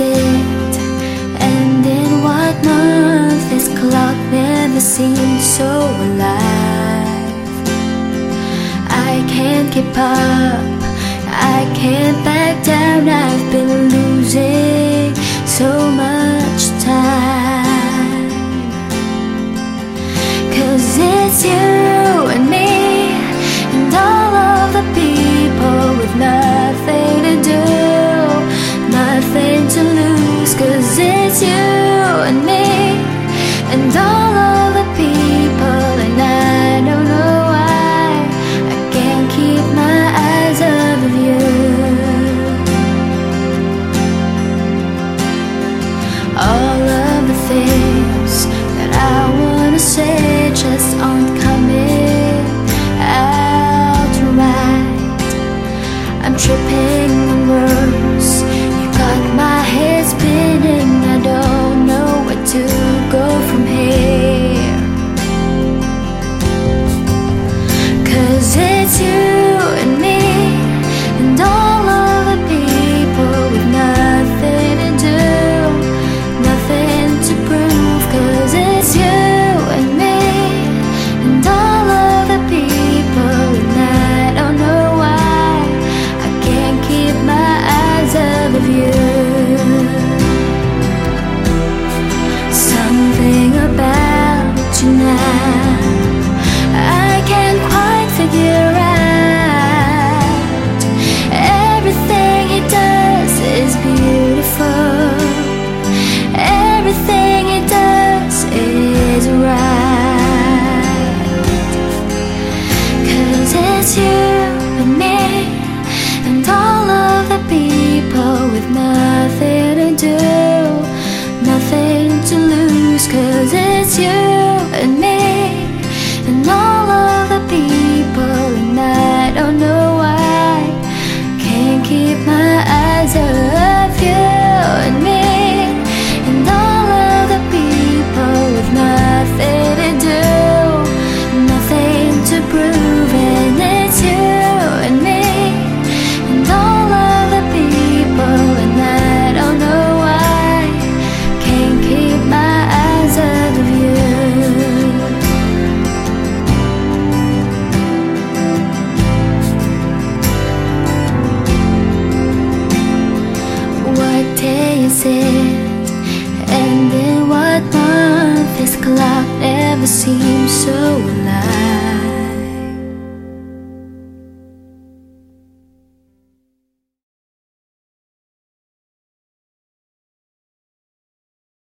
it? And in what month this clock never seems so alive? I can't keep up, I can't back down, I've been losing so much. is it? And then what month this clock ever seems so alive?